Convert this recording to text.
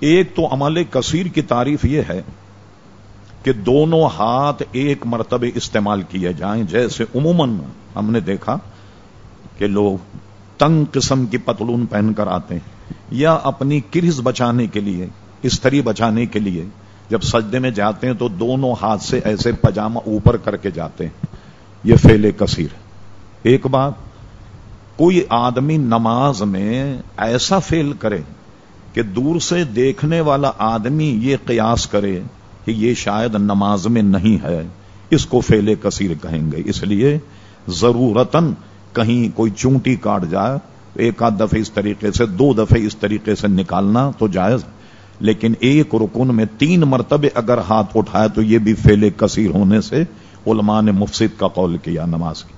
ایک تو عمل کثیر کی تعریف یہ ہے کہ دونوں ہاتھ ایک مرتبہ استعمال کیے جائیں، جیسے عموماً ہم نے دیکھا کہ لوگ تنگ قسم کی پتلون پہن کر آتے ہیں یا اپنی کرز بچانے کے لیے، استری بچانے کے لیے جب سجدے میں جاتے ہیں تو دونوں ہاتھ سے ایسے پجامہ اوپر کر کے جاتے ہیں۔ یہ فیل کثیر۔ ایک بات، کوئی آدمی نماز میں ایسا فیل کرے کہ دور سے دیکھنے والا آدمی یہ قیاس کرے کہ یہ شاید نماز میں نہیں ہے، اس کو فیل کثیر کہیں گے۔ اس لیے ضرورتن کہیں کوئی چونٹی کاٹ جائے، ایک آدھ دفعہ اس طریقے سے، دو دفعے اس طریقے سے نکالنا تو جائز، لیکن ایک رکن میں تین مرتبے اگر ہاتھ اٹھائے تو یہ بھی فیل کثیر ہونے سے علماء نے مفسد کا قول کیا نماز کی۔